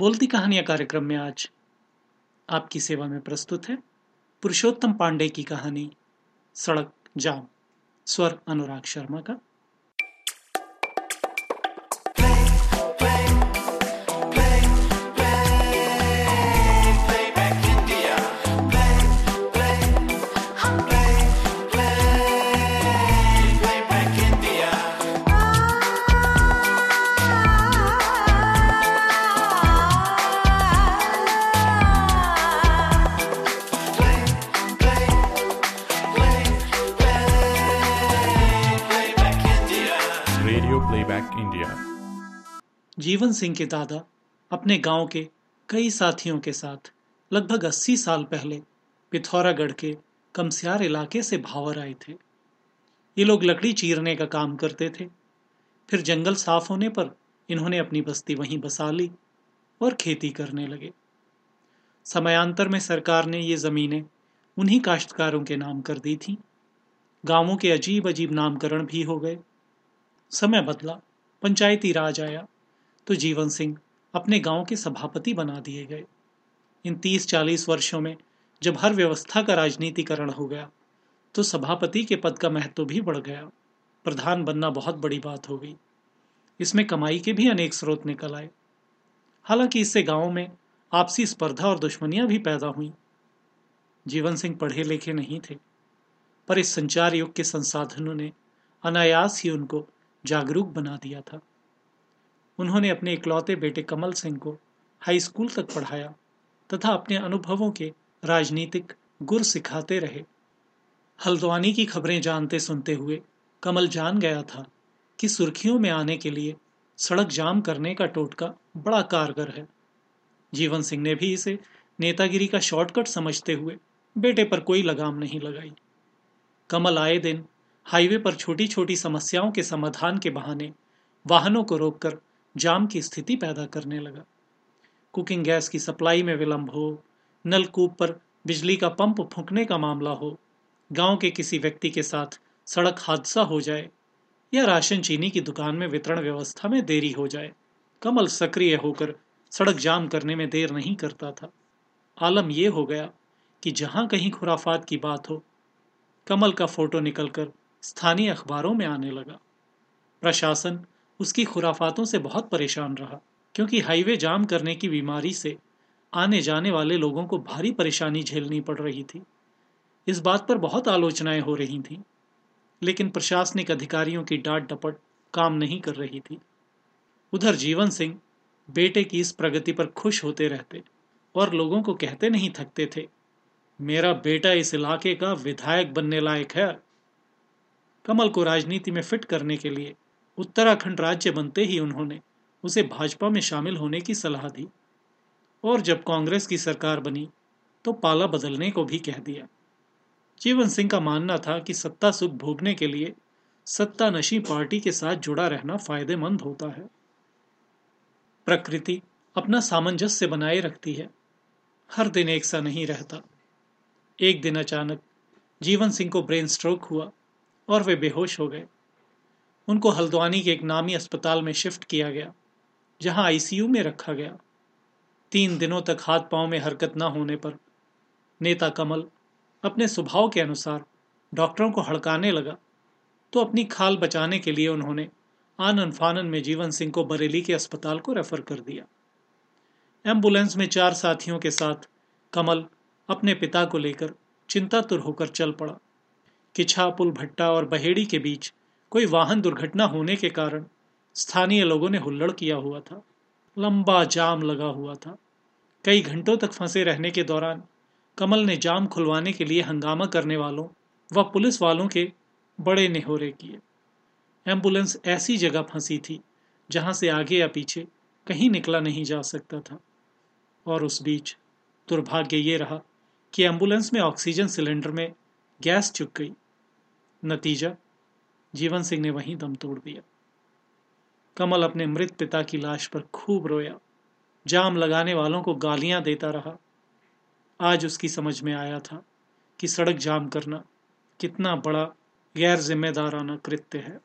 बोलती कहानियाँ कार्यक्रम में आज आपकी सेवा में प्रस्तुत है। पुरुषोत्तम पांडे की कहानी, सड़क जाम, स्वर अनुराग शर्मा का। Playback India. जीवन सिंह के दादा, अपने गाँव के कई साथियों के साथ, लगभग 80 साल पहले, पिथौरागढ़ के कमसियार इलाके से भावर आए थे। ये लोग लकड़ी चीरने का काम करते थे। फिर जंगल साफ़ होने पर इन्होंने अपनी बस्ती वहीं बसा ली और खेती करने लगे। समयांतर में सरकार ने ये जमीनें उन्हीं काश्तकारों के नाम कर दी थीं। गाँवों के अजीब अजीब नामकरण भी हो गए। समय बदला, पंचायती राज आया तो जीवन सिंह अपने गाँव के सभापति बना दिए गए। इन तीस चालीस वर्षों में जब हर व्यवस्था का राजनीतिकरण हो गया तो सभापति के पद का महत्व भी बढ़ गया। प्रधान बनना बहुत बड़ी बात हो गई। इसमें कमाई के भी अनेक स्रोत निकल आए। हालाँकि इससे गाँव में आपसी स्पर्धा और दुश्मनियाँ भी पैदा हुई। जीवन सिंह पढ़े लिखे नहीं थे, पर इस संचार युग के संसाधनों ने अनायास ही उनको जागरूक बना दिया था। उन्होंने अपने इकलौते बेटे कमल सिंह को हाई स्कूल तक पढ़ाया तथा अपने अनुभवों के राजनीतिक गुर सिखाते रहे। हल्द्वानी की खबरें जानते सुनते हुए कमल जान गया था कि सुर्खियों में आने के लिए सड़क जाम करने का टोटका बड़ा कारगर है। जीवन सिंह ने भी इसे नेतागिरी का शॉर्टकट समझते हुए बेटे पर कोई लगाम नहीं लगाई। कमल आए दिन हाईवे पर छोटी छोटी समस्याओं के समाधान के बहाने वाहनों को रोककर जाम की स्थिति पैदा करने लगा। कुकिंग गैस की सप्लाई में विलंब हो नलकूप पर बिजली का पंप फूंकने का मामला हो, गाँव के किसी व्यक्ति के साथ सड़क हादसा हो जाए या राशन चीनी की दुकान में वितरण व्यवस्था में देरी हो जाए, कमल सक्रिय होकर सड़क जाम करने में देर नहीं करता था। आलम यह हो गया कि जहाँ कहीं खुराफात की बात हो, कमल का फ़ोटो निकलकर स्थानीय अखबारों में आने लगा। प्रशासन उसकी खुराफातों से बहुत परेशान रहा, क्योंकि हाईवे जाम करने की बीमारी से आने जाने वाले लोगों को भारी परेशानी झेलनी पड़ रही थी। इस बात पर बहुत आलोचनाएँ हो रही थीं, लेकिन प्रशासनिक अधिकारियों की डांट डपट काम नहीं कर रही थी। उधर जीवन सिंह बेटे की इस प्रगति पर खुश होते रहते और लोगों को कहते नहीं थकते थे, मेरा बेटा इस इलाके का विधायक बनने लायक है कमल को राजनीति में फिट करने के लिए उत्तराखंड राज्य बनते ही उन्होंने उसे भाजपा में शामिल होने की सलाह दी। और जब कांग्रेस की सरकार बनी तो पाला बदलने को भी कह दिया। जीवन सिंह का मानना था कि सत्ता सुख भोगने के लिए सत्ता नशी पार्टी के साथ जुड़ा रहना फ़ायदेमंद होता है। प्रकृति अपना सामंजस्य बनाए रखती है। हर दिन एक सा नहीं रहता। एक दिन अचानक जीवन सिंह को ब्रेन स्ट्रोक हुआ। और वे बेहोश हो गए। उनको हल्द्वानी के एक नामी अस्पताल में शिफ्ट किया गया, जहाँ आईसीयू में रखा गया। तीन दिनों तक हाथ पाँव में हरकत न होने पर नेता कमल अपने स्वभाव के अनुसार डॉक्टरों को हड़काने लगा तो अपनी खाल बचाने के लिए उन्होंने आनन फानन में जीवन सिंह को बरेली के अस्पताल को रेफर कर दिया। एंबुलेंस में चार साथियों के साथ कमल अपने पिता को लेकर चिंतातुर होकर चल पड़ा। किछा पुल भट्टा और बहेड़ी के बीच कोई वाहन दुर्घटना होने के कारण स्थानीय लोगों ने हुल्लड़ किया हुआ था। लंबा जाम लगा हुआ था। कई घंटों तक फंसे रहने के दौरान कमल ने जाम खुलवाने के लिए हंगामा करने वालों व पुलिस वालों के बड़े निहोरे किए। एंबुलेंस ऐसी जगह फंसी थी जहाँ से आगे या पीछे कहीं निकला नहीं जा सकता था। और उस बीच दुर्भाग्य ये रहा कि एंबुलेंस में ऑक्सीजन सिलेंडर में गैस चुक गई। नतीजा, जीवन सिंह ने वहीं दम तोड़ दिया। कमल अपने मृत पिता की लाश पर खूब रोया। जाम लगाने वालों को गालियाँ देता रहा। आज उसकी समझ में आया था कि सड़क जाम करना कितना बड़ा गैर जिम्मेदाराना कृत्य है।